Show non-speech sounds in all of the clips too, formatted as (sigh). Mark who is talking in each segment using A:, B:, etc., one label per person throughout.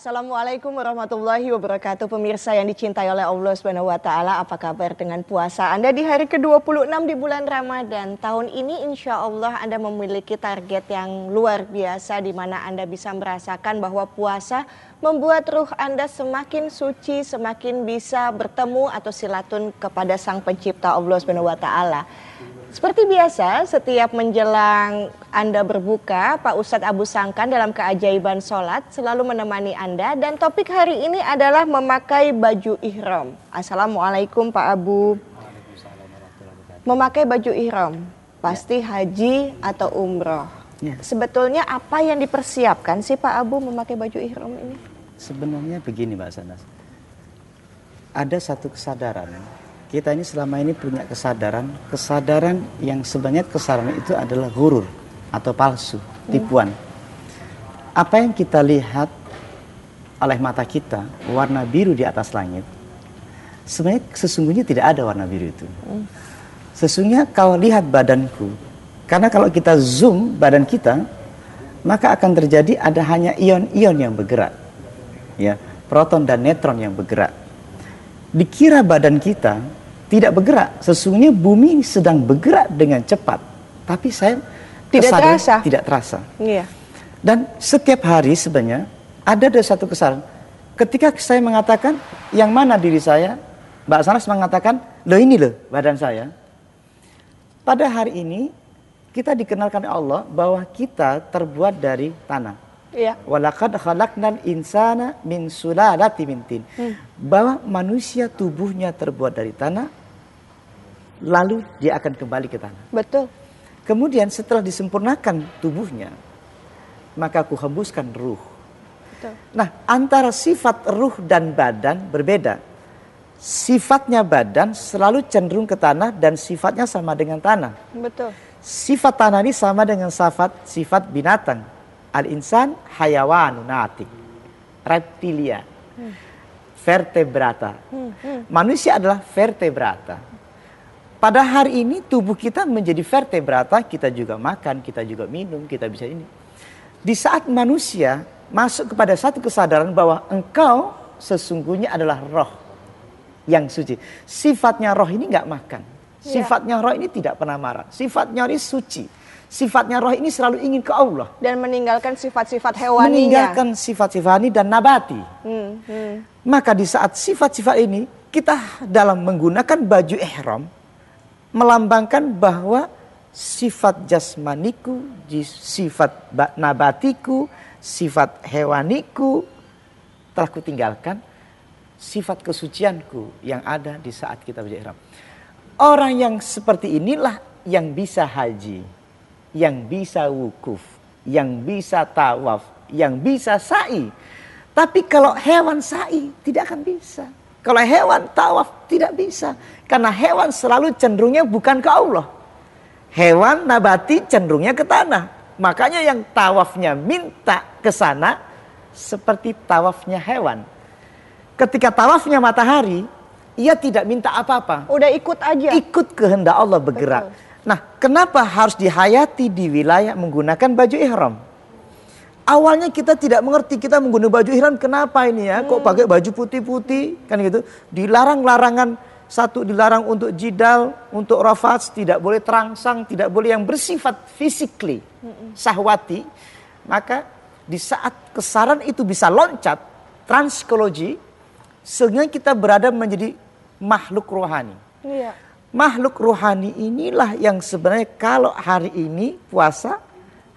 A: Assalamualaikum warahmatullahi wabarakatuh Pemirsa yang dicintai oleh Allah Subhanahu wa taala, apa kabar dengan puasa Anda di hari ke-26 di bulan Ramadan? Tahun ini insya Allah Anda memiliki target yang luar biasa di mana Anda bisa merasakan bahwa puasa membuat ruh Anda semakin suci, semakin bisa bertemu atau silatun kepada Sang Pencipta Allah Subhanahu wa taala. Seperti biasa, setiap menjelang Anda berbuka, Pak Ustadz Abu Sangkan dalam keajaiban sholat selalu menemani Anda. Dan topik hari ini adalah memakai baju ihram. Assalamualaikum Pak Abu. Memakai baju ihram, pasti haji atau umroh. Ya. Sebetulnya apa yang dipersiapkan sih Pak Abu memakai baju ihram ini?
B: Sebenarnya begini Mbak Sanas. Ada satu kesadaran kita ini selama ini punya kesadaran, kesadaran yang sebenarnya kesadaran itu adalah gurur atau palsu, tipuan. Apa yang kita lihat oleh mata kita, warna biru di atas langit, sebenarnya sesungguhnya tidak ada warna biru itu. Sesungguhnya kalau lihat badanku, karena kalau kita zoom badan kita, maka akan terjadi ada hanya ion-ion yang bergerak. Ya, proton dan neutron yang bergerak. Dikira badan kita tidak bergerak. Sesungguhnya bumi sedang bergerak dengan cepat. Tapi saya
A: tidak terasa.
B: Tidak terasa.
A: Iya.
B: Dan setiap hari sebenarnya ada ada satu kesalahan. Ketika saya mengatakan yang mana diri saya, Mbak Sanas mengatakan, lo ini loh badan saya. Pada hari ini kita dikenalkan Allah bahwa kita terbuat dari tanah.
A: Iya.
B: Walakad khalaqnal insana min sulalati min tin. Hmm. Bahwa manusia tubuhnya terbuat dari tanah lalu dia akan kembali ke tanah.
A: Betul.
B: Kemudian setelah disempurnakan tubuhnya, maka aku hembuskan ruh. Betul. Nah, antara sifat ruh dan badan berbeda. Sifatnya badan selalu cenderung ke tanah dan sifatnya sama dengan tanah.
A: Betul.
B: Sifat tanah ini sama dengan sifat sifat binatang. Al-insan hayawanun natik. Reptilia. Hmm. Vertebrata. Hmm, hmm. Manusia adalah vertebrata. Pada hari ini tubuh kita menjadi vertebrata, kita juga makan, kita juga minum, kita bisa ini. Di saat manusia masuk kepada satu kesadaran bahwa engkau sesungguhnya adalah roh yang suci. Sifatnya roh ini nggak makan. Iya. Sifatnya roh ini tidak pernah marah. Sifatnya roh ini suci. Sifatnya roh ini selalu ingin ke Allah.
A: Dan meninggalkan sifat-sifat hewani.
B: Meninggalkan sifat-sifat ini dan nabati. Hmm, hmm. Maka di saat sifat-sifat ini kita dalam menggunakan baju ihram melambangkan bahwa sifat jasmaniku, sifat nabatiku, sifat hewaniku telah kutinggalkan sifat kesucianku yang ada di saat kita berihram. Orang yang seperti inilah yang bisa haji, yang bisa wukuf, yang bisa tawaf, yang bisa sa'i. Tapi kalau hewan sa'i tidak akan bisa. Kalau hewan tawaf tidak bisa. Karena hewan selalu cenderungnya bukan ke Allah. Hewan nabati cenderungnya ke tanah. Makanya yang tawafnya minta ke sana seperti tawafnya hewan. Ketika tawafnya matahari, ia tidak minta apa-apa.
A: Udah ikut aja.
B: Ikut kehendak Allah bergerak. Betul. Nah, kenapa harus dihayati di wilayah menggunakan baju ihram? Awalnya kita tidak mengerti kita menggunakan baju ihram kenapa ini ya? Kok hmm. pakai baju putih-putih kan gitu? Dilarang larangan satu dilarang untuk jidal, untuk rafat, tidak boleh terangsang, tidak boleh yang bersifat physically, hmm. sahwati. Maka di saat kesaran itu bisa loncat, transkologi, sehingga kita berada menjadi makhluk rohani.
A: Iya.
B: Makhluk rohani inilah yang sebenarnya kalau hari ini puasa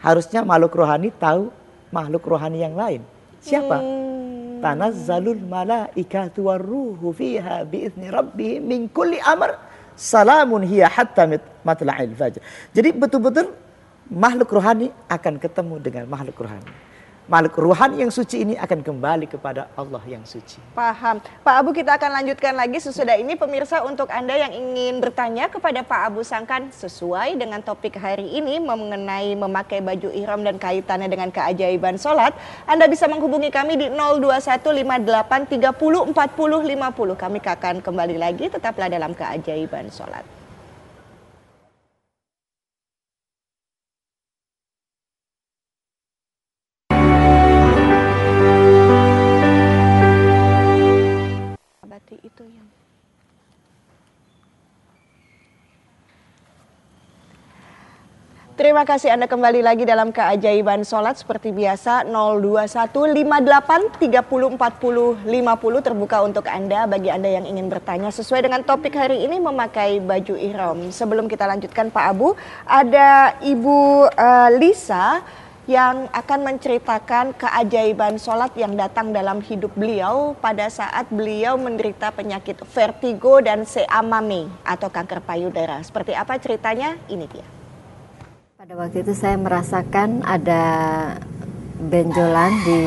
B: harusnya makhluk rohani tahu makhluk rohani yang lain. Siapa? Hmm. Tanazzalul malaikatu warruhu fiha biizni rabbihim min kulli amr salamun hiya hatta matla'il fajr. Jadi betul-betul makhluk rohani akan ketemu dengan makhluk rohani makhluk ruhani yang suci ini akan kembali kepada Allah yang suci.
A: Paham. Pak Abu kita akan lanjutkan lagi sesudah ini pemirsa untuk Anda yang ingin bertanya kepada Pak Abu Sangkan sesuai dengan topik hari ini mengenai memakai baju ihram dan kaitannya dengan keajaiban sholat. Anda bisa menghubungi kami di 02158304050. Kami akan kembali lagi tetaplah dalam keajaiban sholat. seperti itu yang Terima kasih Anda kembali lagi dalam keajaiban sholat. Seperti biasa 02158304050 terbuka untuk Anda. Bagi Anda yang ingin bertanya sesuai dengan topik hari ini memakai baju ihram. Sebelum kita lanjutkan Pak Abu, ada Ibu uh, Lisa yang akan menceritakan keajaiban sholat yang datang dalam hidup beliau pada saat beliau menderita penyakit vertigo dan seamame atau kanker payudara. Seperti apa ceritanya? Ini dia.
C: Pada waktu itu saya merasakan ada benjolan di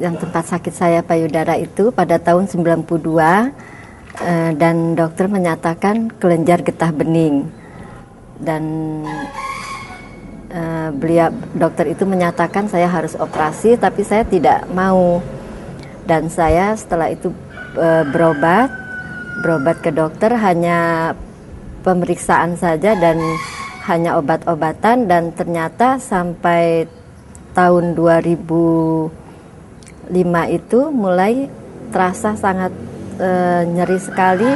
C: yang tempat sakit saya payudara itu pada tahun 92 eh, dan dokter menyatakan kelenjar getah bening dan eh, beliau dokter itu menyatakan saya harus operasi tapi saya tidak mau. Dan saya setelah itu eh, berobat berobat ke dokter hanya pemeriksaan saja dan hanya obat-obatan. Dan ternyata sampai tahun 2005 itu mulai terasa sangat e, nyeri sekali.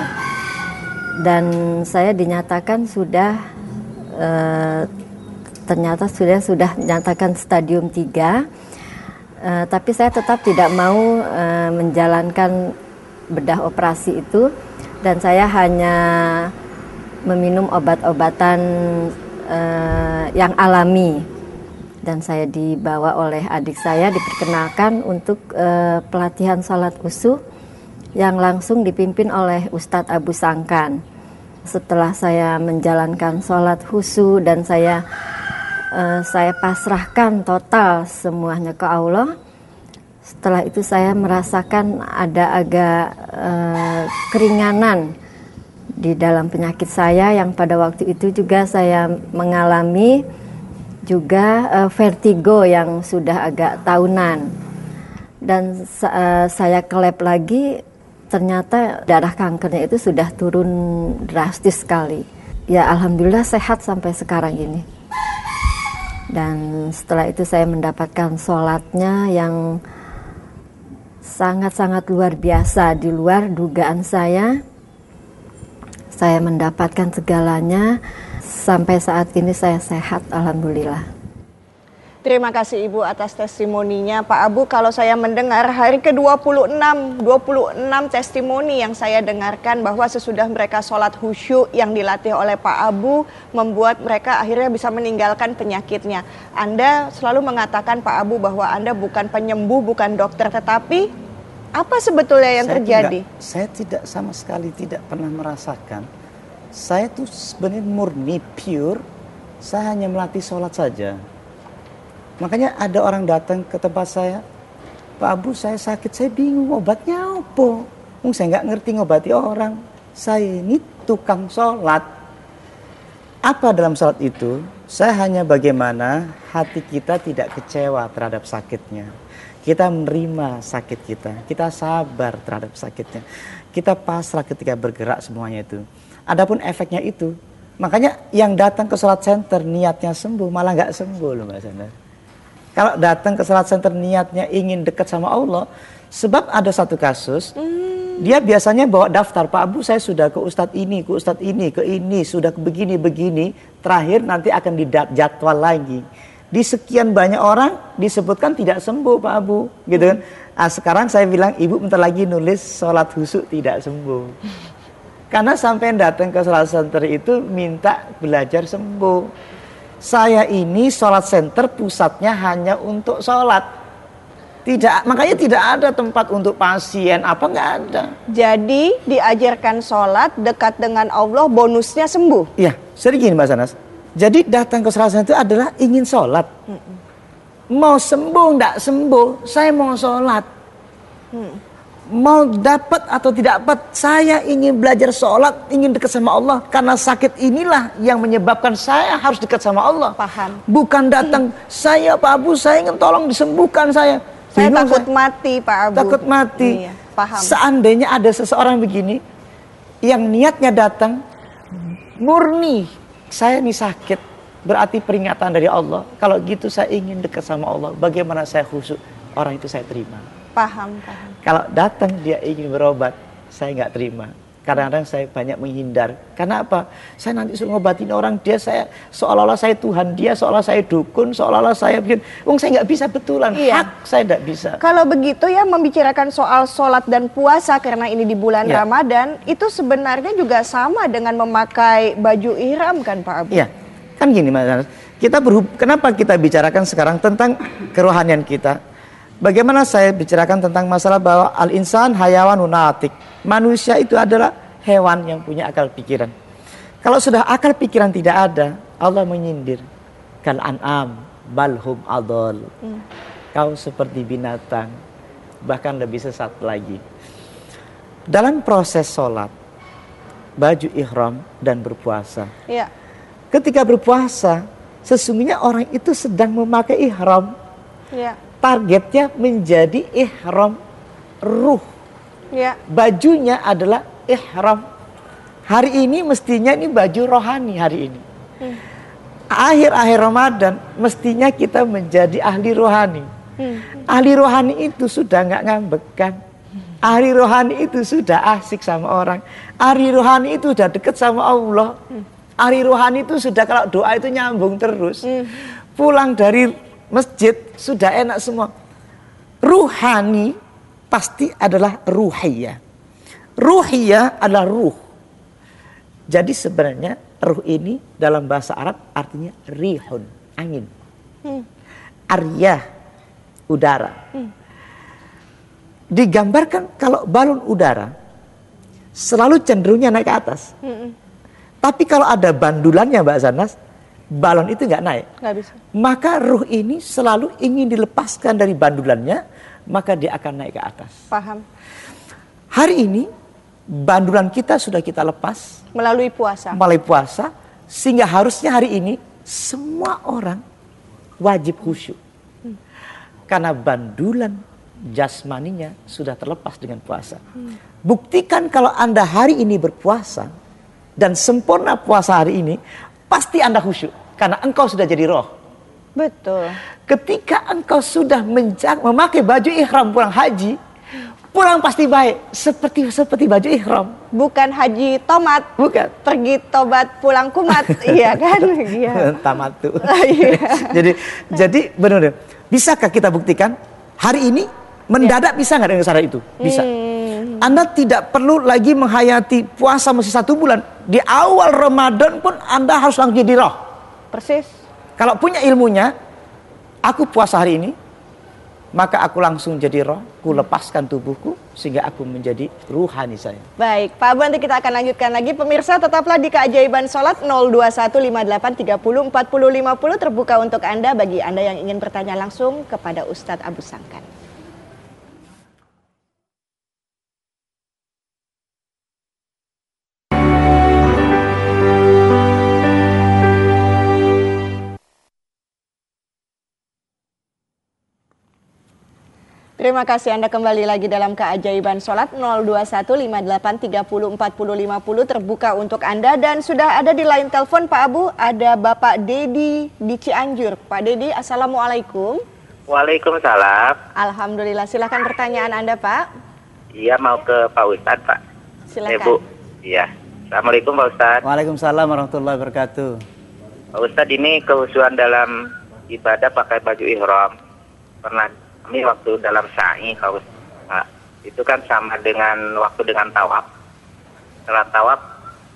C: Dan saya dinyatakan sudah e, ternyata sudah sudah dinyatakan stadium 3 e, tapi saya tetap tidak mau e, menjalankan bedah operasi itu. Dan saya hanya meminum obat-obatan uh, yang alami. Dan saya dibawa oleh adik saya diperkenalkan untuk uh, pelatihan salat usuh yang langsung dipimpin oleh Ustadz Abu Sangkan. Setelah saya menjalankan sholat husu dan saya uh, saya pasrahkan total semuanya ke Allah. Setelah itu saya merasakan ada agak uh, keringanan di dalam penyakit saya yang pada waktu itu juga saya mengalami juga uh, vertigo yang sudah agak tahunan. Dan uh, saya ke lab lagi ternyata darah kankernya itu sudah turun drastis sekali. Ya alhamdulillah sehat sampai sekarang ini dan setelah itu saya mendapatkan sholatnya yang sangat-sangat luar biasa di luar dugaan saya saya mendapatkan segalanya sampai saat ini saya sehat alhamdulillah.
A: Terima kasih Ibu atas testimoninya Pak Abu. Kalau saya mendengar hari ke-26, 26 testimoni yang saya dengarkan bahwa sesudah mereka sholat khusyuk yang dilatih oleh Pak Abu membuat mereka akhirnya bisa meninggalkan penyakitnya. Anda selalu mengatakan Pak Abu bahwa Anda bukan penyembuh, bukan dokter, tetapi apa sebetulnya yang saya terjadi?
B: Tidak, saya tidak sama sekali tidak pernah merasakan. Saya tuh sebenarnya murni pure. Saya hanya melatih sholat saja. Makanya ada orang datang ke tempat saya, Pak Abu saya sakit, saya bingung obatnya apa. Mungkin saya nggak ngerti ngobati orang. Saya ini tukang sholat. Apa dalam sholat itu? Saya hanya bagaimana hati kita tidak kecewa terhadap sakitnya kita menerima sakit kita, kita sabar terhadap sakitnya. Kita pasrah ketika bergerak semuanya itu. Adapun efeknya itu, makanya yang datang ke sholat center niatnya sembuh, malah nggak sembuh loh Mbak Sandra. Kalau datang ke sholat center niatnya ingin dekat sama Allah, sebab ada satu kasus, hmm. dia biasanya bawa daftar, Pak Abu saya sudah ke ustadz ini, ke ustadz ini, ke ini, sudah ke begini-begini, terakhir nanti akan dijadwal lagi. Di sekian banyak orang disebutkan tidak sembuh Pak Abu gitu kan? Ah, sekarang saya bilang ibu bentar lagi nulis sholat husuk tidak sembuh. (laughs) Karena sampai datang ke sholat center itu minta belajar sembuh saya ini sholat center pusatnya hanya untuk sholat tidak makanya tidak ada tempat untuk pasien apa nggak ada
A: jadi diajarkan sholat dekat dengan Allah bonusnya sembuh
B: iya sering gini Mbak Sanas jadi datang ke sholat itu adalah ingin sholat. Mau sembuh tidak sembuh, saya mau sholat. Mm. Mau dapat atau tidak dapat, saya ingin belajar sholat, ingin dekat sama Allah. Karena sakit inilah yang menyebabkan saya harus dekat sama Allah.
A: Paham.
B: Bukan datang, hmm. saya Pak Abu, saya ingin tolong disembuhkan saya.
A: Saya Bingung takut saya. mati Pak Abu.
B: Takut mati. Iya, paham. Seandainya ada seseorang begini, yang niatnya datang, murni saya ini sakit, berarti peringatan dari Allah. Kalau gitu saya ingin dekat sama Allah, bagaimana saya khusyuk, orang itu saya terima.
A: Paham, paham.
B: Kalau datang dia ingin berobat, saya nggak terima. Kadang-kadang saya banyak menghindar. Karena apa? Saya nanti suruh ngobatin orang, dia saya seolah-olah saya Tuhan, dia seolah saya dukun, seolah-olah saya bikin. Wong saya nggak bisa betulan, iya. hak saya nggak bisa.
A: Kalau begitu ya membicarakan soal sholat dan puasa karena ini di bulan ya. Ramadan, itu sebenarnya juga sama dengan memakai baju ihram kan Pak Abu?
B: Iya, kan gini Mas. Kita berhub, kenapa kita bicarakan sekarang tentang kerohanian kita? Bagaimana saya bicarakan tentang masalah bahwa al-insan hayawan unatik. Manusia itu adalah hewan yang punya akal pikiran. Kalau sudah akal pikiran tidak ada, Allah menyindir. Kal an'am balhum adol. Hmm. Kau seperti binatang, bahkan lebih sesat lagi. Dalam proses sholat, baju ihram dan berpuasa. Ya. Ketika berpuasa, sesungguhnya orang itu sedang memakai ihram. Ya targetnya menjadi ihram ruh. Ya. Bajunya adalah ihram. Hari ini mestinya ini baju rohani hari ini. Hmm. Akhir-akhir Ramadan mestinya kita menjadi ahli rohani. Hmm. Ahli rohani itu sudah nggak ngambekan. Ahli rohani itu sudah asik sama orang. Ahli rohani itu sudah deket sama Allah. Hmm. Ahli rohani itu sudah kalau doa itu nyambung terus. Hmm. Pulang dari masjid sudah enak semua. Ruhani pasti adalah ruhiyah. Ruhiyah adalah ruh. Jadi sebenarnya ruh ini dalam bahasa Arab artinya rihun, angin. Hmm. Arya, udara. Hmm. Digambarkan kalau balon udara selalu cenderungnya naik ke atas. Hmm. Tapi kalau ada bandulannya Mbak Zanas, balon itu nggak naik. Gak bisa. Maka ruh ini selalu ingin dilepaskan dari bandulannya, maka dia akan naik ke atas.
A: Paham.
B: Hari ini bandulan kita sudah kita lepas
A: melalui puasa.
B: Melalui puasa, sehingga harusnya hari ini semua orang wajib khusyuk. Hmm. Karena bandulan jasmaninya sudah terlepas dengan puasa. Hmm. Buktikan kalau Anda hari ini berpuasa dan sempurna puasa hari ini, pasti Anda khusyuk karena engkau sudah jadi roh.
A: Betul.
B: Ketika engkau sudah menjak, memakai baju ihram pulang haji, pulang pasti baik seperti seperti baju ihram.
A: Bukan haji tomat.
B: Bukan.
A: Pergi tobat pulang kumat, (laughs) iya kan? Iya. (laughs)
B: Tamat tuh. (laughs) iya. jadi jadi benar-benar bisakah kita buktikan hari ini mendadak ya. bisa nggak dengan cara itu? Bisa. Hmm. Anda tidak perlu lagi menghayati puasa masih satu bulan. Di awal Ramadan pun Anda harus langsung jadi roh.
A: Persis.
B: Kalau punya ilmunya, aku puasa hari ini, maka aku langsung jadi roh, ku lepaskan tubuhku sehingga aku menjadi ruhani saya.
A: Baik, Pak Abu nanti kita akan lanjutkan lagi. Pemirsa tetaplah di keajaiban sholat 02158304050 terbuka untuk Anda bagi Anda yang ingin bertanya langsung kepada Ustadz Abu Sangkan. Terima kasih Anda kembali lagi dalam keajaiban sholat 02158304050 terbuka untuk Anda dan sudah ada di line telepon Pak Abu ada Bapak Dedi di Cianjur. Pak Dedi, Assalamualaikum.
D: Waalaikumsalam.
A: Alhamdulillah, silahkan pertanyaan Anda Pak.
D: Iya mau ke Pak Ustadz Pak.
A: Silakan.
D: Ibu. Iya. Assalamualaikum Pak Ustadz.
B: Waalaikumsalam warahmatullahi wabarakatuh.
D: Pak Ustadz ini kehusuan dalam ibadah pakai baju ihram. Pernah kami waktu dalam sa'i kalau nah, itu kan sama dengan waktu dengan tawaf. Setelah tawaf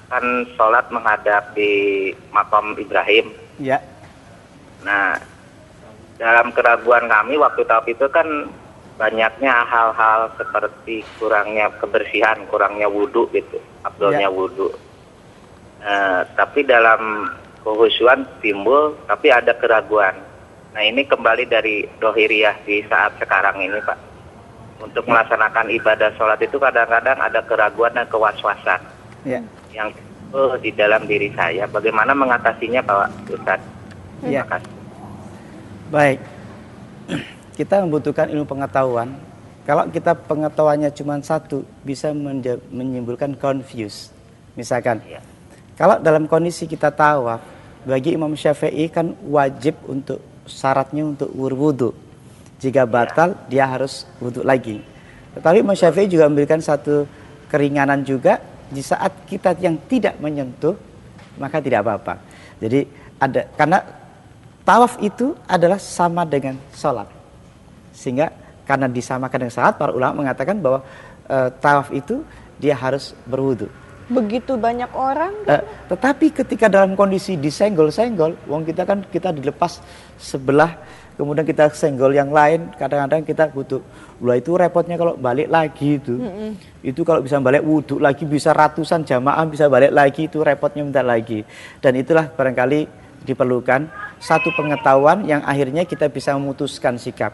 D: kan sholat menghadap di makam Ibrahim.
B: Ya.
D: Nah, dalam keraguan kami waktu tawaf itu kan banyaknya hal-hal seperti kurangnya kebersihan, kurangnya wudhu gitu, abdulnya ya. wudhu. Uh, tapi dalam kehusuan timbul, tapi ada keraguan Nah ini kembali dari dohiriyah di saat sekarang ini Pak. Untuk melaksanakan ibadah sholat itu kadang-kadang ada keraguan dan kewaswasan ya. yang oh, di dalam diri saya. Bagaimana mengatasinya Pak Ustaz?
B: Ya. Baik. (clears throat) Kita membutuhkan ilmu pengetahuan. Kalau kita pengetahuannya cuma satu, bisa menimbulkan confuse. Misalkan, ya. kalau dalam kondisi kita tawaf, bagi Imam Syafi'i kan wajib untuk syaratnya untuk berwudu. Jika batal, ya. dia harus wudhu lagi. Tetapi Imam Syafi'i juga memberikan satu keringanan juga di saat kita yang tidak menyentuh maka tidak apa-apa. Jadi ada karena tawaf itu adalah sama dengan sholat. Sehingga karena disamakan dengan sholat, para ulama mengatakan bahwa e, tawaf itu dia harus berwudu.
A: Begitu banyak orang.
B: E, tetapi ketika dalam kondisi disenggol-senggol, wong kita kan kita dilepas sebelah, kemudian kita senggol yang lain, kadang-kadang kita butuh. Lah itu repotnya kalau balik lagi itu. Mm -hmm. Itu kalau bisa balik wudhu lagi bisa ratusan jamaah bisa balik lagi itu repotnya minta lagi. Dan itulah barangkali diperlukan satu pengetahuan yang akhirnya kita bisa memutuskan sikap.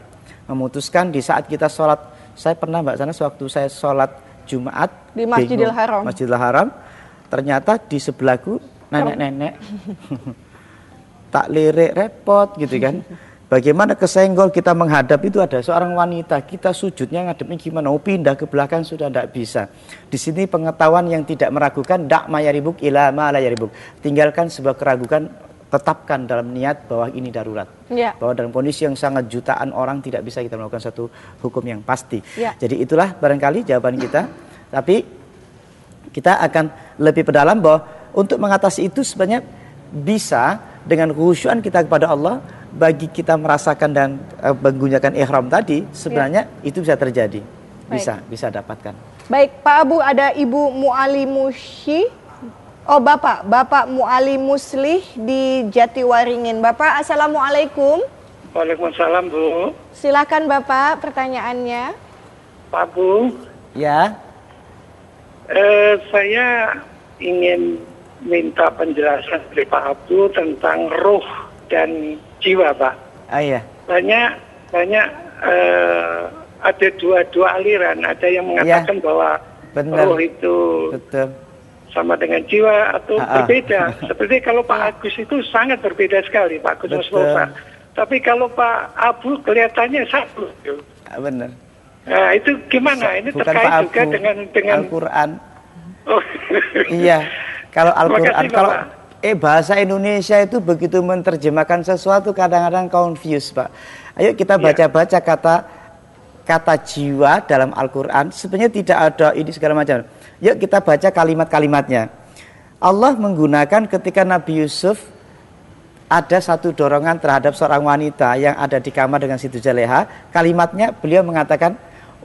B: Memutuskan di saat kita sholat. Saya pernah Mbak Sana sewaktu saya sholat Jumat
A: di Masjidil Haram.
B: Masjidil Haram. Ternyata di sebelahku nenek-nenek (laughs) tak lirik repot gitu kan. Bagaimana kesenggol kita menghadap itu ada seorang wanita, kita sujudnya ngadepnya gimana? Oh pindah ke belakang sudah tidak bisa. Di sini pengetahuan yang tidak meragukan, dak mayaribuk ila ma yaribuk. Tinggalkan sebuah keraguan, tetapkan dalam niat bahwa ini darurat. Ya. Bahwa dalam kondisi yang sangat jutaan orang tidak bisa kita melakukan satu hukum yang pasti. Ya. Jadi itulah barangkali jawaban kita. Tapi kita akan lebih pedalam bahwa untuk mengatasi itu sebenarnya bisa dengan khusyuan kita kepada Allah bagi kita merasakan dan uh, menggunakan ihram tadi sebenarnya ya. itu bisa terjadi. Bisa, Baik. bisa dapatkan.
A: Baik, Pak Abu ada Ibu Mualimushi. Oh, Bapak, Bapak Muali Muslih di Jatiwaringin. Bapak, Assalamualaikum.
E: Waalaikumsalam, Bu.
A: Silakan Bapak pertanyaannya.
E: Pak Bu.
B: Ya.
E: Eh, saya ingin minta penjelasan dari Pak Abu tentang roh dan jiwa, Pak.
B: Ah iya.
E: Banyak banyak uh, ada dua dua aliran. Ada yang mengatakan ya. bahwa Benar. roh itu Betul. Sama dengan jiwa atau Ha-ha. berbeda. (laughs) Seperti kalau Pak Agus itu sangat berbeda sekali, Pak Agus Mustafa. Tapi kalau Pak Abu kelihatannya satu.
B: Ah, benar.
E: Nah, itu gimana? Ini Bukan terkait juga dengan dengan
B: Al-Qur'an. (laughs) Oh. iya. Kalau Al-Qur'an kalau Eh bahasa Indonesia itu begitu menerjemahkan sesuatu kadang-kadang confuse Pak. Ayo kita iya. baca-baca kata kata jiwa dalam Al-Quran. Sebenarnya tidak ada ini segala macam. Yuk kita baca kalimat-kalimatnya. Allah menggunakan ketika Nabi Yusuf ada satu dorongan terhadap seorang wanita yang ada di kamar dengan Siti Jaleha. Kalimatnya beliau mengatakan,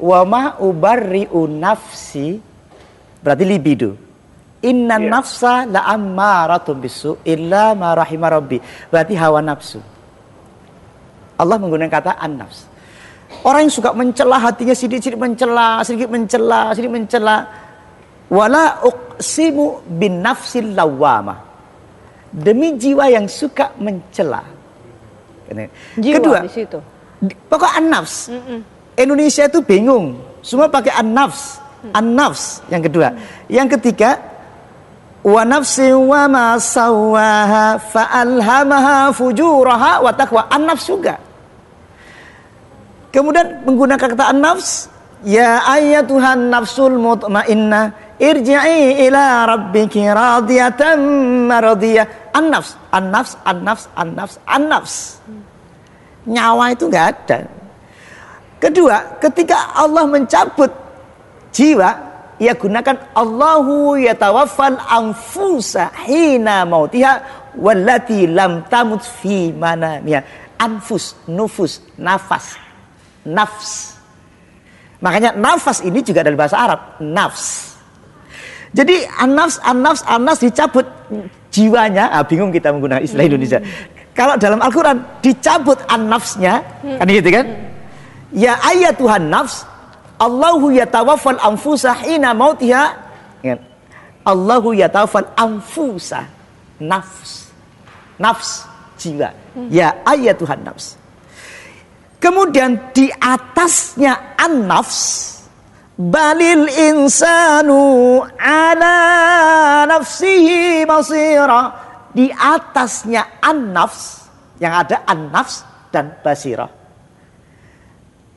B: Wama ubarri'u nafsi, berarti libido Inna yeah. nafsa la ammaratun bisu illa ma rahima rabbi. Berarti hawa nafsu. Allah menggunakan kata an-nafs. Orang yang suka mencela hatinya sedikit-sedikit mencela, sedikit mencela, sedikit mencela. Wala uqsimu bin nafsil lawama. Demi jiwa yang suka mencela.
A: Jiwa Kedua, di situ.
B: Pokok an-nafs. Mm -mm. Indonesia itu bingung. Semua pakai an-nafs. An-nafs yang kedua. Yang ketiga, wa nafsi wa ma sawaha fa alhamaha fujuraha wa taqwa an-nafs juga kemudian menggunakan kata an-nafs ya ayyatuhan nafsul mutmainnah irji'i ila rabbiki radiyatan maradiyah an-nafs an-nafs an-nafs an-nafs an-nafs. Nyawa itu enggak ada. Kedua ketika Allah mencabut jiwa ia gunakan Allahu yatawaffal anfusa hina mautiha wallati lam tamut fi manamiha. Anfus nufus nafas. Nafs. Makanya nafas ini juga dari bahasa Arab. Nafs jadi an-nafs an-nafs an-nafs dicabut jiwanya ah, bingung kita menggunakan istilah Indonesia kalau dalam Al-Quran dicabut an-nafsnya kan gitu kan ya ayat Tuhan nafs Allahu yatawaffal anfusa hina mautiha. Allahu yatawaffal anfusa. Nafs. Nafs jiwa. Ya ayat Tuhan nafs. Kemudian di atasnya an-nafs balil insanu ala nafsihi basira di atasnya an-nafs yang ada an-nafs dan basirah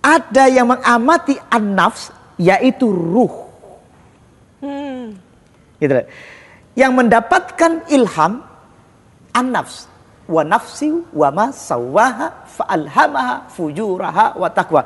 B: ada yang mengamati an-nafs yaitu ruh. Hmm. Gitu. Yang mendapatkan ilham an-nafs wa nafsi wa ma sawaha fa'alhamaha fujuraha wa taqwa.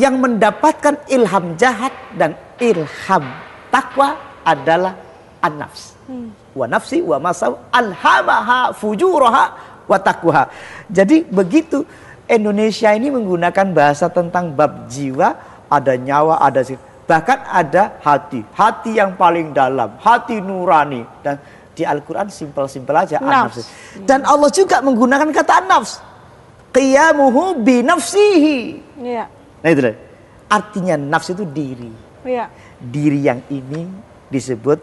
B: Yang mendapatkan ilham jahat dan ilham takwa adalah an-nafs. Hmm. Wa nafsi wa masaw alhamaha fujuraha wa taqwaha. Jadi begitu Indonesia ini menggunakan bahasa tentang bab jiwa, ada nyawa, ada sih. Bahkan ada hati, hati yang paling dalam, hati nurani dan di Al-Quran simpel-simpel aja nafs. Dan Allah juga menggunakan kata nafs. Qiyamuhu bi nafsihi. Iya. Nah itu deh. Artinya nafs itu diri. Iya. Diri yang ini disebut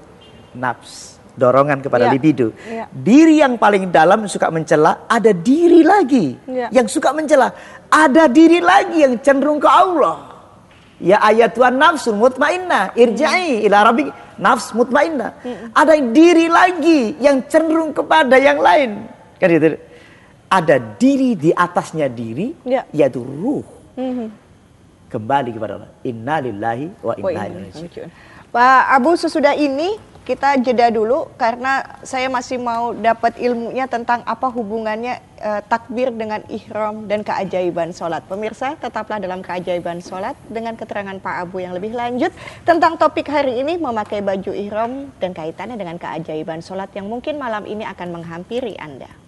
B: nafs dorongan kepada ya. libido. Ya. Diri yang paling dalam suka mencela, ada diri lagi ya. yang suka mencela. Ada diri lagi yang cenderung ke Allah. Ya ayat Tuhan nafsu mutmainnah, irja'i hmm. ila rabbi nafs mutmainnah. Hmm. Ada diri lagi yang cenderung kepada yang lain. Kan gitu. Ada diri di atasnya diri, ya. yaitu ruh. Hmm. Kembali kepada Allah. Innalillahi wa inna ilaihi
A: Pak Abu sesudah ini kita jeda dulu karena saya masih mau dapat ilmunya tentang apa hubungannya uh, takbir dengan ihram dan keajaiban sholat. Pemirsa, tetaplah dalam keajaiban sholat dengan keterangan Pak Abu yang lebih lanjut tentang topik hari ini memakai baju ihram dan kaitannya dengan keajaiban sholat yang mungkin malam ini akan menghampiri Anda.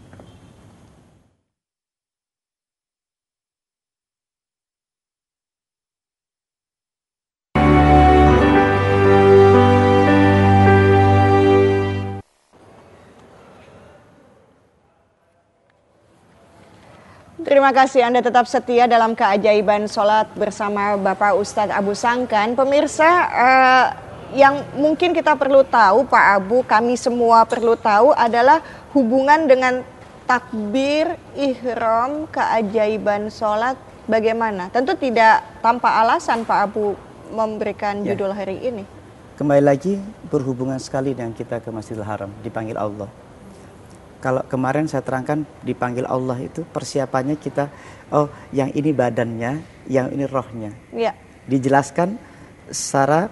A: Terima kasih Anda tetap setia dalam keajaiban sholat bersama Bapak Ustadz Abu Sangkan. Pemirsa, eh, yang mungkin kita perlu tahu Pak Abu, kami semua perlu tahu adalah hubungan dengan takbir, ihram, keajaiban sholat bagaimana? Tentu tidak tanpa alasan Pak Abu memberikan ya. judul hari ini.
B: Kembali lagi berhubungan sekali dengan kita ke Masjidil Haram, dipanggil Allah kalau kemarin saya terangkan dipanggil Allah itu persiapannya kita oh yang ini badannya, yang ini rohnya. Ya. Dijelaskan secara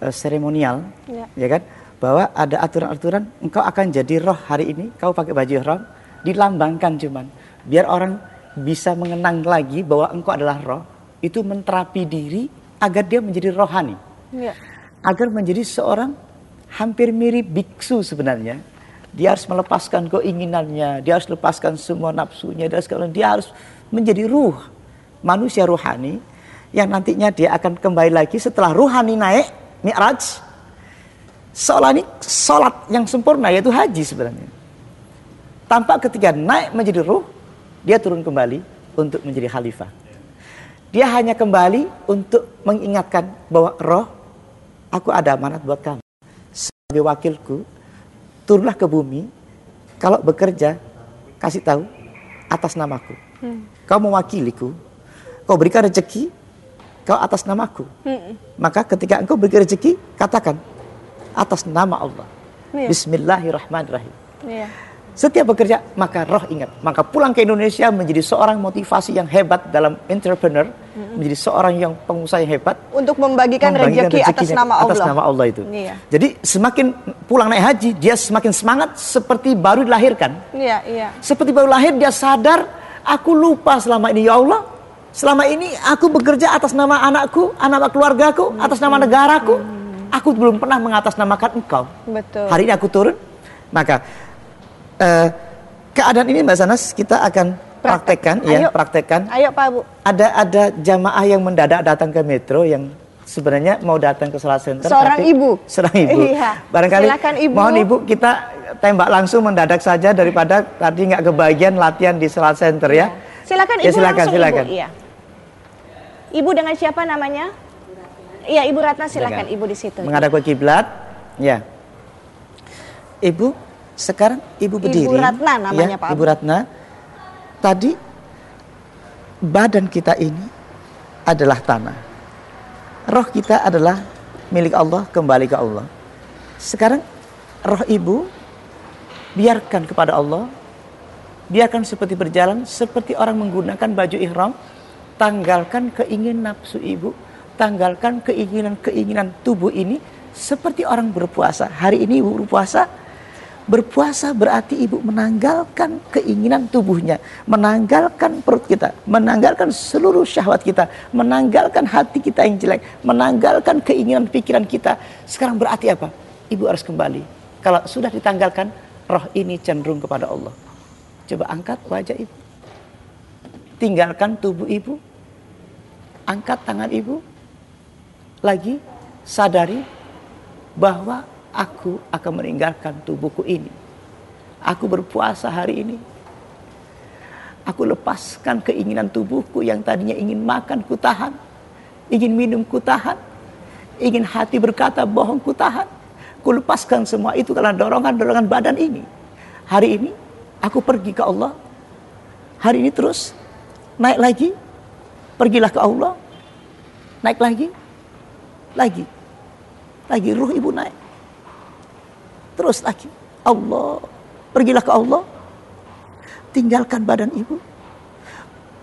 B: uh, seremonial, ya. ya kan, bahwa ada aturan-aturan engkau akan jadi roh hari ini, kau pakai baju ihram, dilambangkan cuman biar orang bisa mengenang lagi bahwa engkau adalah roh, itu menterapi diri agar dia menjadi rohani. Ya. Agar menjadi seorang hampir mirip biksu sebenarnya dia harus melepaskan keinginannya, dia harus lepaskan semua nafsunya, dia harus, dia harus menjadi ruh, manusia ruhani yang nantinya dia akan kembali lagi setelah ruhani naik, mi'raj. Seolah ini sholat yang sempurna yaitu haji sebenarnya. Tampak ketika naik menjadi ruh, dia turun kembali untuk menjadi khalifah. Dia hanya kembali untuk mengingatkan bahwa roh, aku ada amanat buat kamu. Sebagai wakilku, turunlah ke bumi, kalau bekerja, kasih tahu atas namaku. Hmm. Kau mewakiliku, kau berikan rezeki, kau atas namaku. Hmm. Maka ketika engkau berikan rezeki, katakan atas nama Allah. Yeah. Bismillahirrahmanirrahim. Yeah. Setiap bekerja, maka roh ingat. Maka pulang ke Indonesia menjadi seorang motivasi yang hebat dalam entrepreneur, hmm. menjadi seorang yang pengusaha yang hebat.
A: Untuk membagikan, membagikan rezeki atas nama Allah.
B: Atas nama Allah itu. Iya. Jadi semakin pulang naik haji, dia semakin semangat seperti baru dilahirkan. Iya, iya. Seperti baru lahir, dia sadar, aku lupa selama ini, ya Allah. Selama ini aku bekerja atas nama anakku, anak keluargaku, atas nama negaraku. Hmm. Aku belum pernah mengatasnamakan engkau. Betul. Hari ini aku turun, maka uh, keadaan ini Mbak Sanas kita akan praktekkan ya, praktekkan.
A: Ayo Pak Bu.
B: Ada ada jamaah yang mendadak datang ke metro yang sebenarnya mau datang ke salat center.
A: Seorang tapi, ibu.
B: Seorang ibu. Iya. Barangkali Silakan, ibu. mohon ibu kita tembak langsung mendadak saja daripada tadi nggak kebagian latihan di salat center ya.
A: Iya. Silakan ya, ibu silakan, langsung silakan. ibu. Iya. Ibu dengan siapa namanya? Iya Ibu Ratna silakan, silakan. ibu di situ.
B: Menghadap ke kiblat. Ya. Ibu sekarang ibu berdiri.
A: Ibu Ratna namanya
B: ya, Pak. Ibu Ratna. Tadi badan kita ini adalah tanah. Roh kita adalah milik Allah, kembali ke Allah. Sekarang roh ibu biarkan kepada Allah. Biarkan seperti berjalan seperti orang menggunakan baju ihram. Tanggalkan keinginan nafsu ibu, tanggalkan keinginan-keinginan tubuh ini seperti orang berpuasa. Hari ini ibu berpuasa, Berpuasa berarti ibu menanggalkan keinginan tubuhnya, menanggalkan perut kita, menanggalkan seluruh syahwat kita, menanggalkan hati kita yang jelek, menanggalkan keinginan pikiran kita. Sekarang berarti apa? ibu harus kembali. Kalau sudah ditanggalkan, roh ini cenderung kepada Allah. Coba angkat wajah ibu. Tinggalkan tubuh ibu. Angkat tangan ibu. Lagi sadari bahwa aku akan meninggalkan tubuhku ini. Aku berpuasa hari ini. Aku lepaskan keinginan tubuhku yang tadinya ingin makan ku tahan. Ingin minum ku tahan. Ingin hati berkata bohong ku tahan. Ku lepaskan semua itu karena dorongan-dorongan badan ini. Hari ini aku pergi ke Allah. Hari ini terus naik lagi. Pergilah ke Allah. Naik lagi. Lagi. Lagi ruh ibu naik. Terus lagi. Allah. Pergilah ke Allah tinggalkan badan ibu.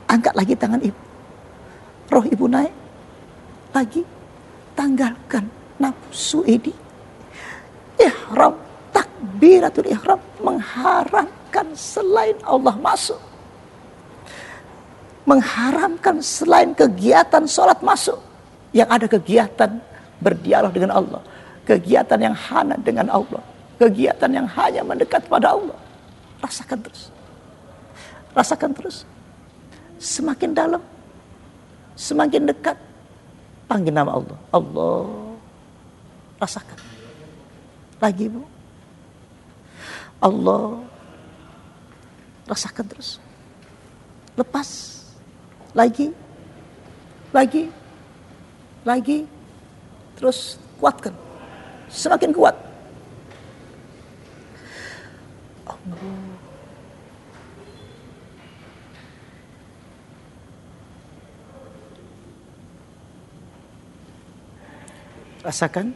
B: Angkat lagi tangan ibu. Roh ibu naik. Lagi. Tanggalkan nafsu ini. Ihram. Takbiratul ihram. Mengharamkan selain Allah masuk. Mengharamkan selain kegiatan sholat masuk. Yang ada kegiatan berdialog dengan Allah. Kegiatan yang hana dengan Allah. Kegiatan yang hanya mendekat pada Allah. Rasakan terus. Rasakan terus. Semakin dalam, semakin dekat, panggil nama Allah. Allah. Rasakan. Lagi bu. Allah. Rasakan terus. Lepas. Lagi. Lagi. Lagi. Terus kuatkan. Semakin kuat. Rasakan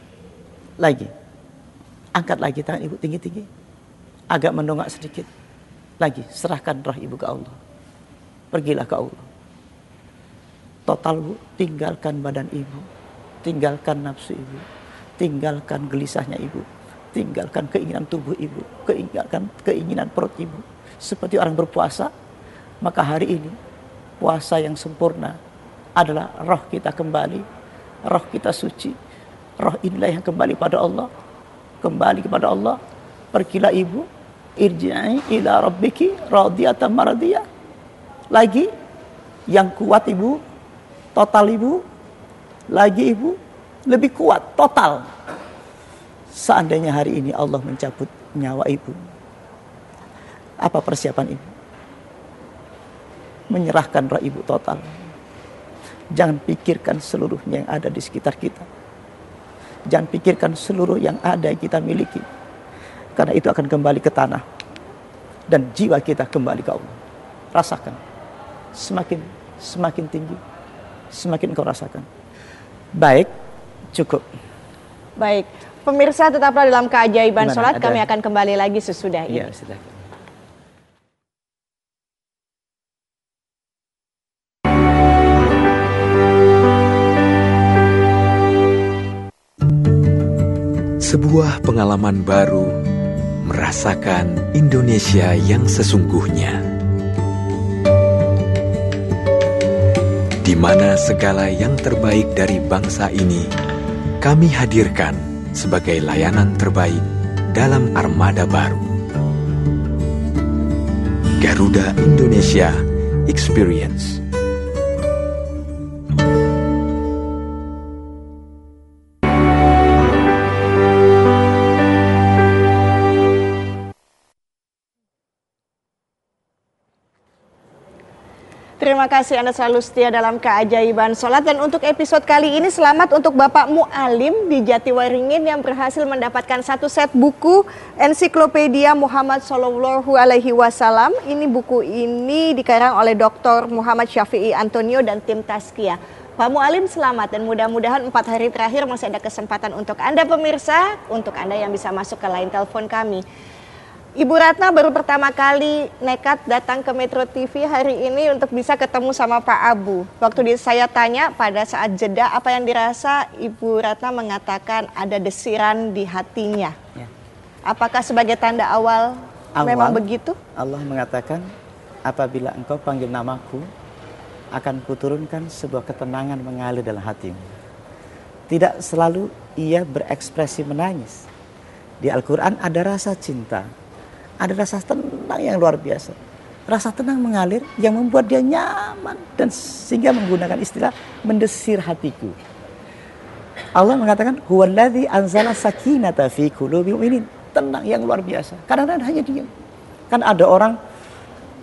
B: lagi. Angkat lagi tangan ibu tinggi-tinggi. Agak mendongak sedikit. Lagi, serahkan roh ibu ke Allah. Pergilah ke Allah. Total bu, tinggalkan badan ibu. Tinggalkan nafsu ibu. Tinggalkan gelisahnya ibu. Tinggalkan keinginan tubuh ibu. Tinggalkan keinginan perut ibu. Seperti orang berpuasa, maka hari ini puasa yang sempurna adalah roh kita kembali, roh kita suci, Roh inilah yang kembali pada Allah. Kembali kepada Allah. Pergilah ibu. Irji'i ila rabbiki radiyatan maradiyah. Lagi. Yang kuat ibu. Total ibu. Lagi ibu. Lebih kuat. Total. Seandainya hari ini Allah mencabut nyawa ibu. Apa persiapan ibu? Menyerahkan roh ibu total. Jangan pikirkan seluruhnya yang ada di sekitar kita Jangan pikirkan seluruh yang ada yang kita miliki. Karena itu akan kembali ke tanah. Dan jiwa kita kembali ke Allah. Rasakan. Semakin semakin tinggi. Semakin kau rasakan. Baik, cukup.
A: Baik, pemirsa tetaplah dalam keajaiban Gimana? sholat. Kami akan kembali lagi sesudah ini.
B: Ya.
F: Sebuah pengalaman baru merasakan Indonesia yang sesungguhnya. Di mana segala yang terbaik dari bangsa ini kami hadirkan sebagai layanan terbaik dalam armada baru. Garuda Indonesia Experience
A: Terima kasih Anda selalu setia dalam keajaiban sholat dan untuk episode kali ini selamat untuk Bapak Mu'alim di Jatiwaringin yang berhasil mendapatkan satu set buku ensiklopedia Muhammad Sallallahu Alaihi Wasallam. Ini buku ini dikarang oleh Dr. Muhammad Syafi'i Antonio dan tim Taskia. Pak Mu'alim selamat dan mudah-mudahan empat hari terakhir masih ada kesempatan untuk Anda pemirsa, untuk Anda yang bisa masuk ke line telepon kami. Ibu Ratna baru pertama kali nekat datang ke Metro TV hari ini untuk bisa ketemu sama Pak Abu. Waktu saya tanya pada saat jeda apa yang dirasa, Ibu Ratna mengatakan ada desiran di hatinya. Ya. Apakah sebagai tanda awal, awal memang begitu?
B: Allah mengatakan, apabila engkau panggil namaku, akan kuturunkan sebuah ketenangan mengalir dalam hatimu. Tidak selalu ia berekspresi menangis, Di Al-Quran ada rasa cinta, ada rasa tenang yang luar biasa. Rasa tenang mengalir yang membuat dia nyaman dan sehingga menggunakan istilah mendesir hatiku. Allah mengatakan huwallazi anzala sakinata fi qulubi mu'minin. Tenang yang luar biasa. Kadang-kadang hanya diam. Kan ada orang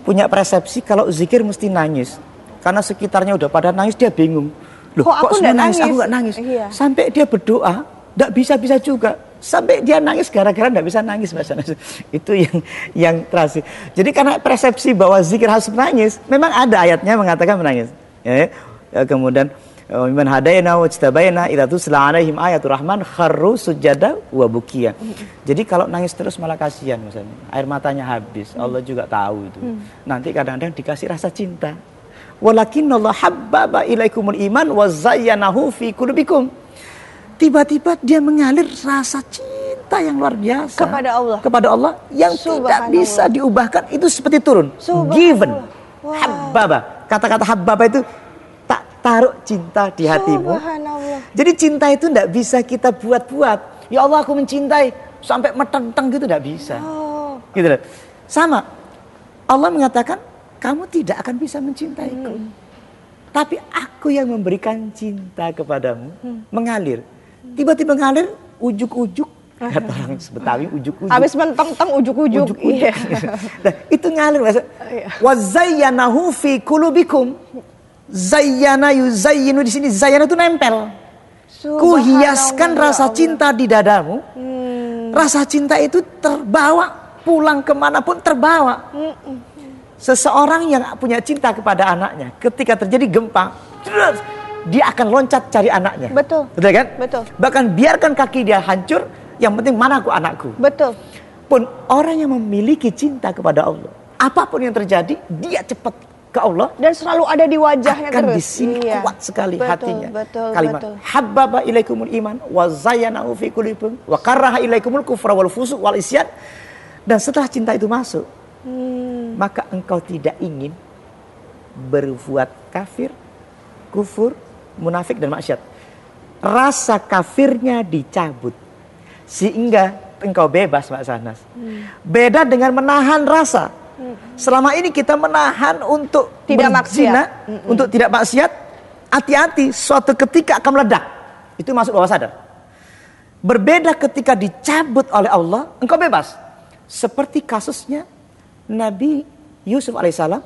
B: punya persepsi kalau zikir mesti nangis. Karena sekitarnya udah pada nangis dia bingung.
A: Loh, kok, aku semua nangis? nangis?
B: Aku gak nangis. Iya. Sampai dia berdoa, gak bisa-bisa juga. Sampai dia nangis gara-gara gak bisa nangis mas (laughs) Itu yang yang terakhir. Jadi karena persepsi bahwa zikir harus menangis, memang ada ayatnya mengatakan menangis. Ya, ya, kemudian Iman hadayna wa jtabaina idza tusla alaihim ayatul rahman kharru sujada wa bukiya. Jadi kalau nangis terus malah kasihan misalnya. Air matanya habis. Allah juga tahu itu. Hmm. Nanti kadang-kadang dikasih rasa cinta. Walakin Allah habbaba ilaikumul iman wa zayyanahu fi qulubikum. Tiba-tiba dia mengalir rasa cinta yang luar biasa
A: kepada Allah.
B: Kepada Allah yang tidak bisa diubahkan itu seperti turun. Given. Wow. Habbaba. Kata-kata habbaba itu tak taruh cinta di hatimu. Jadi cinta itu tidak bisa kita buat-buat. Ya Allah aku mencintai sampai metenteng gitu tidak bisa. Oh. Gitu loh. Sama. Allah mengatakan kamu tidak akan bisa mencintaiku. Hmm. Tapi aku yang memberikan cinta kepadamu hmm. mengalir. Tiba-tiba mengalir ujuk-ujuk kata orang Betawi ujuk-ujuk.
A: Habis menteng-teng ujuk-ujuk. Iya. (laughs)
B: nah, itu ngalir. Iya. Wa zayyanahu fi kulubikum. Zayyana yuzayyinu di sini zayyana itu nempel. Ku hiaskan rasa cinta di dadamu. Hmm. Rasa cinta itu terbawa pulang ke mana pun terbawa. Hmm Seseorang yang punya cinta kepada anaknya, ketika terjadi gempa, dia akan loncat cari anaknya.
A: Betul.
B: Betul kan?
A: Betul.
B: Bahkan biarkan kaki dia hancur, yang penting mana aku anakku.
A: Betul.
B: Pun orang yang memiliki cinta kepada Allah, apa pun yang terjadi, dia cepat ke Allah
A: dan selalu ada di wajahnya
B: akan
A: terus.
B: di sini iya. kuat sekali
A: betul,
B: hatinya.
A: Betul,
B: Kalimat betul. habbaba ilaikumul iman wa zayyanahu fi qulubikum wa karaha ilaikumul kufra wal fusuq wal isyan. Dan setelah cinta itu masuk, hmm. maka engkau tidak ingin berbuat kafir, kufur, munafik dan maksiat. Rasa kafirnya dicabut sehingga engkau bebas Mbak Sanas. Hmm. Beda dengan menahan rasa. Hmm. Selama ini kita menahan untuk
A: tidak maksiat,
B: hmm. untuk tidak maksiat. Hati-hati, suatu ketika akan meledak. Itu masuk bawah sadar. Berbeda ketika dicabut oleh Allah, engkau bebas. Seperti kasusnya Nabi Yusuf alaihissalam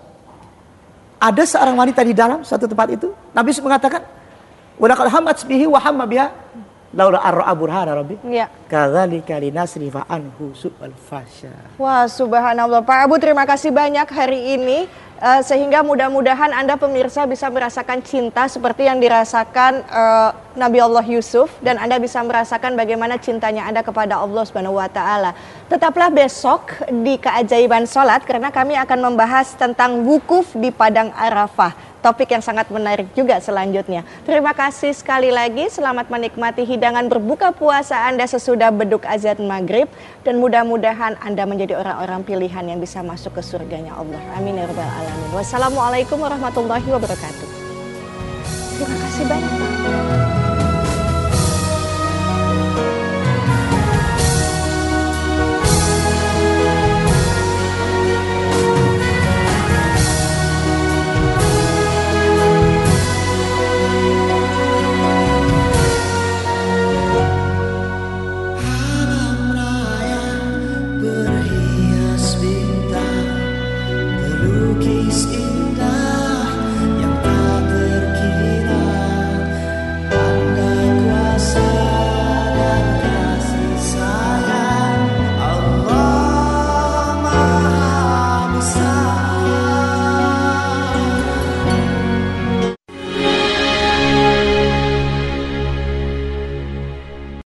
B: ada seorang wanita di dalam satu tempat itu. Nabi Yusuf mengatakan, "Walaqad hammat bihi wa hamma biha laula arra burhana rabbi."
A: Ya.
B: Kadzalika linasrifa anhu su'al fasya.
A: Wah, subhanallah. Pak Abu terima kasih banyak hari ini uh, sehingga mudah-mudahan Anda pemirsa bisa merasakan cinta seperti yang dirasakan uh, Nabi Allah Yusuf dan Anda bisa merasakan bagaimana cintanya Anda kepada Allah Subhanahu wa taala. Tetaplah besok di keajaiban salat karena kami akan membahas tentang wukuf di padang Arafah topik yang sangat menarik juga selanjutnya. Terima kasih sekali lagi, selamat menikmati hidangan berbuka puasa Anda sesudah beduk azan maghrib dan mudah-mudahan Anda menjadi orang-orang pilihan yang bisa masuk ke surganya Allah. Amin ya rabbal alamin. Wassalamualaikum warahmatullahi wabarakatuh. Terima kasih banyak.